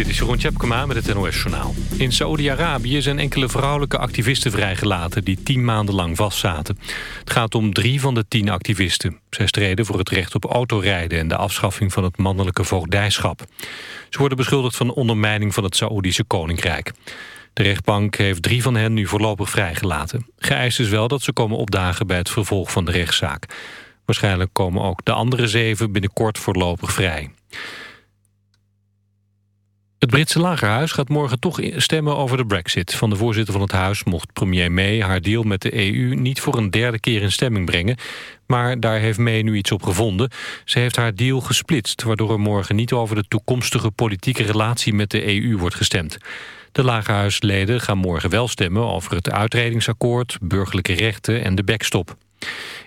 Dit is Jeroen Tjepkema met het NOS Journaal. In Saoedi-Arabië zijn enkele vrouwelijke activisten vrijgelaten... die tien maanden lang vastzaten. Het gaat om drie van de tien activisten. Zij streden voor het recht op autorijden... en de afschaffing van het mannelijke voogdijschap. Ze worden beschuldigd van ondermijning van het Saoedische Koninkrijk. De rechtbank heeft drie van hen nu voorlopig vrijgelaten. Geëist is wel dat ze komen opdagen bij het vervolg van de rechtszaak. Waarschijnlijk komen ook de andere zeven binnenkort voorlopig vrij. Het Britse lagerhuis gaat morgen toch stemmen over de brexit. Van de voorzitter van het huis mocht premier May haar deal met de EU... niet voor een derde keer in stemming brengen. Maar daar heeft May nu iets op gevonden. Ze heeft haar deal gesplitst... waardoor er morgen niet over de toekomstige politieke relatie met de EU wordt gestemd. De lagerhuisleden gaan morgen wel stemmen over het uitredingsakkoord... burgerlijke rechten en de backstop.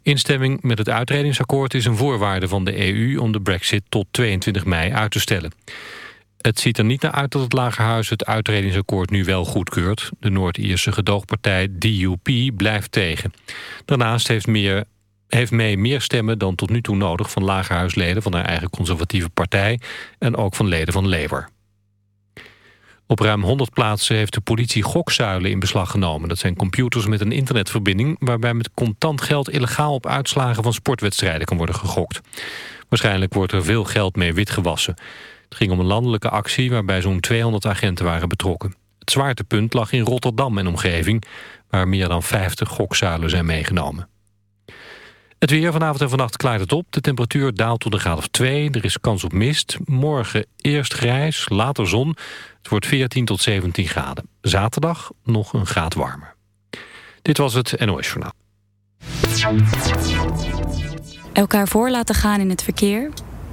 Instemming met het uitredingsakkoord is een voorwaarde van de EU... om de brexit tot 22 mei uit te stellen. Het ziet er niet naar uit dat het Lagerhuis het uitredingsakkoord nu wel goedkeurt. De Noord-Ierse gedoogpartij DUP blijft tegen. Daarnaast heeft, meer, heeft May meer stemmen dan tot nu toe nodig... van Lagerhuisleden van haar eigen conservatieve partij... en ook van leden van Labour. Op ruim 100 plaatsen heeft de politie gokzuilen in beslag genomen. Dat zijn computers met een internetverbinding... waarbij met contant geld illegaal op uitslagen van sportwedstrijden kan worden gegokt. Waarschijnlijk wordt er veel geld mee witgewassen. Het ging om een landelijke actie waarbij zo'n 200 agenten waren betrokken. Het zwaartepunt lag in Rotterdam en omgeving... waar meer dan 50 gokzuilen zijn meegenomen. Het weer vanavond en vannacht klaart het op. De temperatuur daalt tot een graad of 2. Er is kans op mist. Morgen eerst grijs, later zon. Het wordt 14 tot 17 graden. Zaterdag nog een graad warmer. Dit was het NOS Journaal. Elkaar voor laten gaan in het verkeer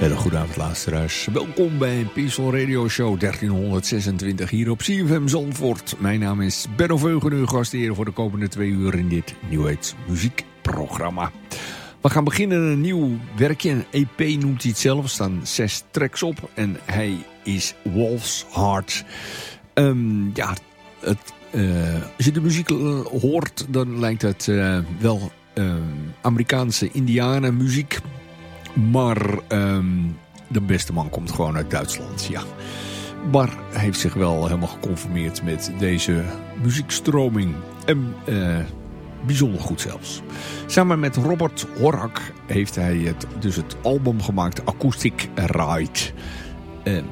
Hele goedenavond luisteraars. Welkom bij Peaceful Radio Show 1326 hier op CFM Zandvoort. Mijn naam is Benno Veugen, uw gastheer voor de komende twee uur in dit New muziekprogramma. We gaan beginnen een nieuw werkje, een EP noemt hij het zelf. Er staan zes tracks op en hij is Wolf's Heart. Um, ja, het, uh, als je de muziek hoort, dan lijkt het uh, wel uh, Amerikaanse indianenmuziek muziek maar um, de beste man komt gewoon uit Duitsland, ja. Bar heeft zich wel helemaal geconformeerd met deze muziekstroming. En uh, bijzonder goed zelfs. Samen met Robert Horak heeft hij het, dus het album gemaakt Acoustic Ride. Uh,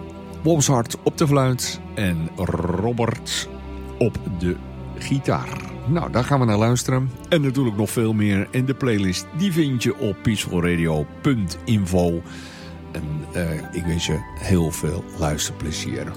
Hart op de fluit en Robert op de gitaar. Nou, daar gaan we naar luisteren. En natuurlijk nog veel meer. in de playlist die vind je op peacefulradio.info. En uh, ik wens je heel veel luisterplezier.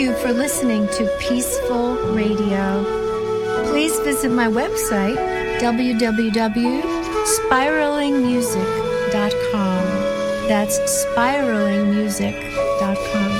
You for listening to Peaceful Radio. Please visit my website, www.spiralingmusic.com. That's spiralingmusic.com.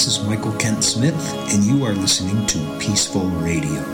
This is Michael Kent Smith, and you are listening to Peaceful Radio.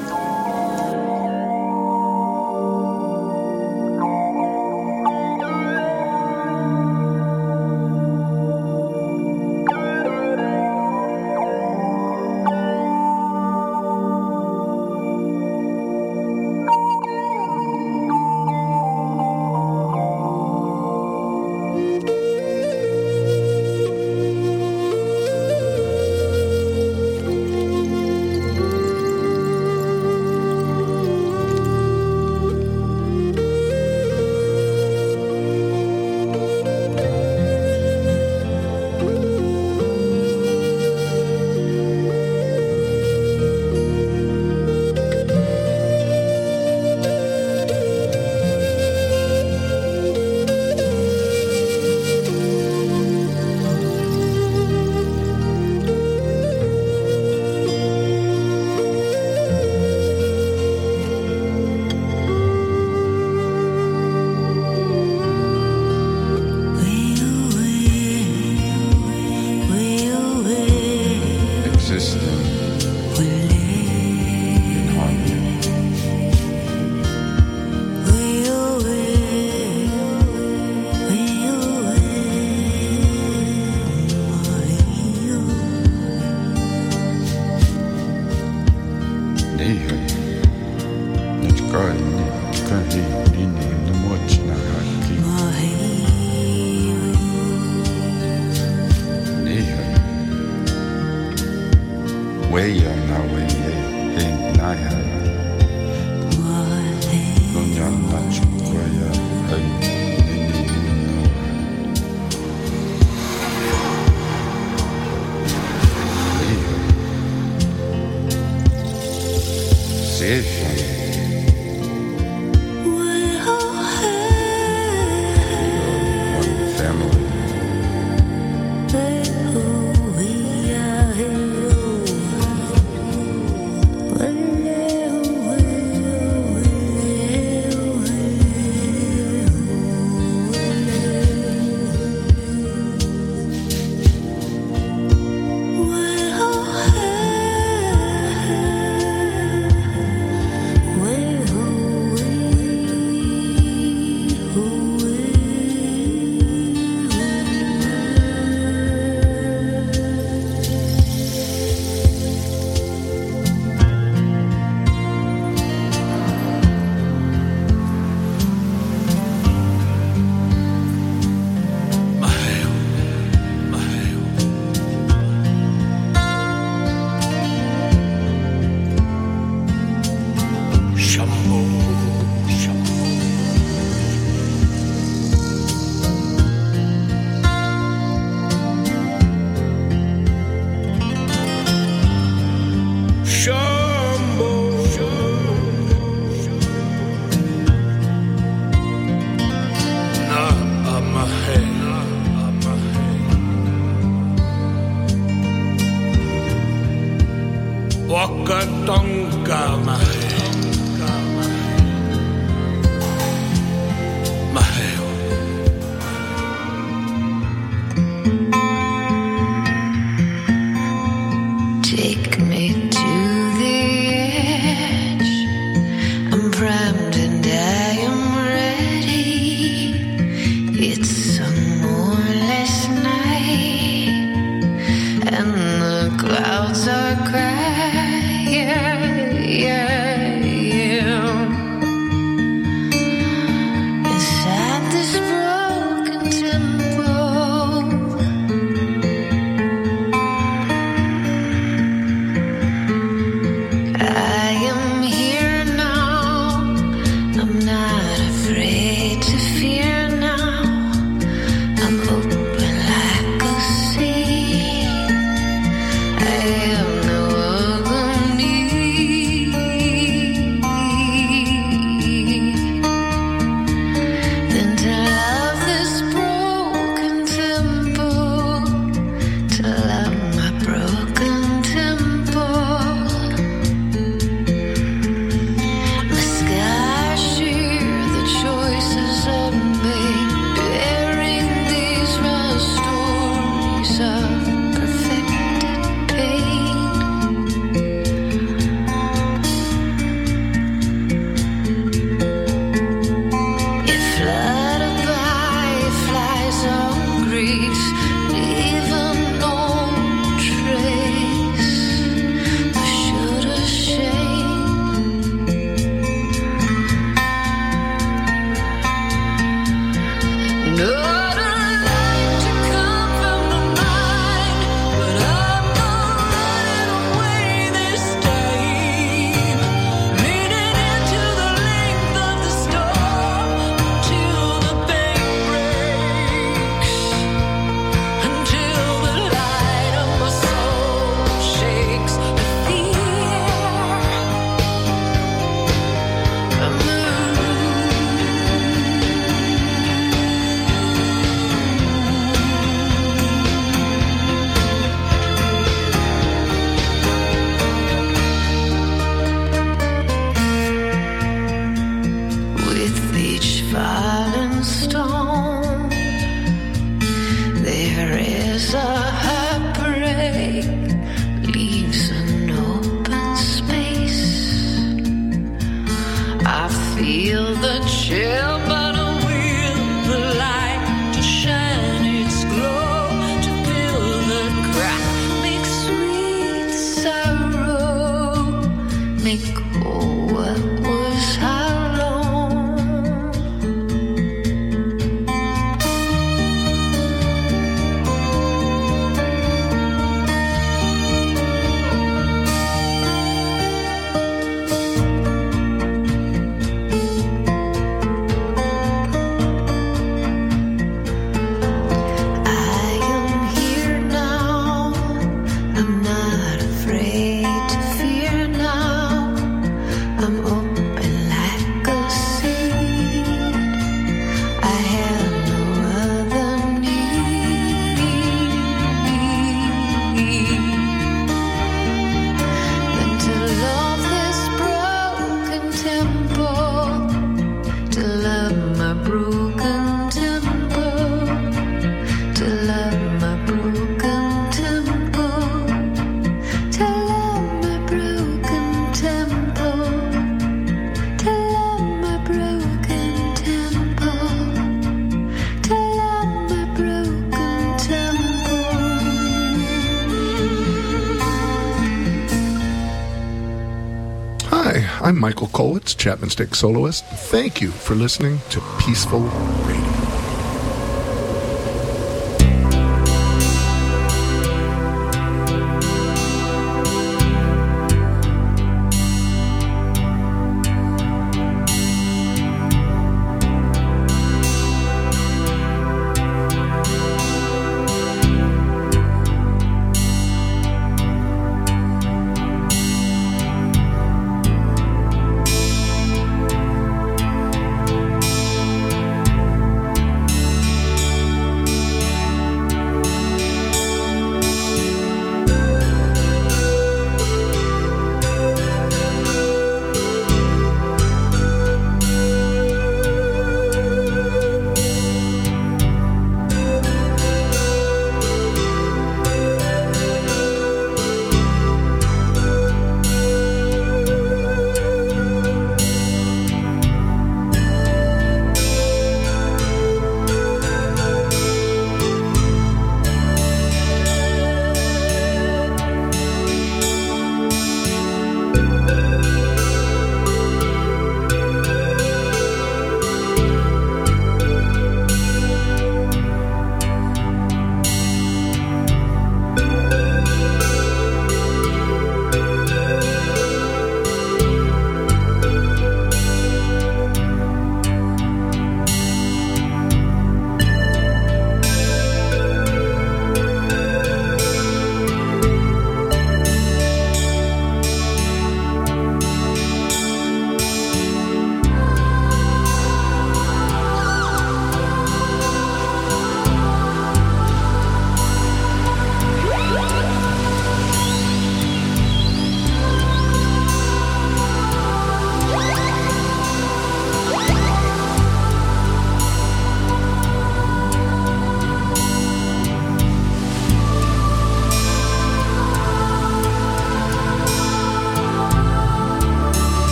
make Chapman Stick soloist. Thank you for listening to Peaceful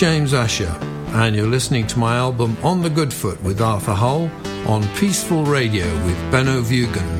James Asher, and you're listening to my album On the Good Foot with Arthur Hull on Peaceful Radio with Benno Vugan.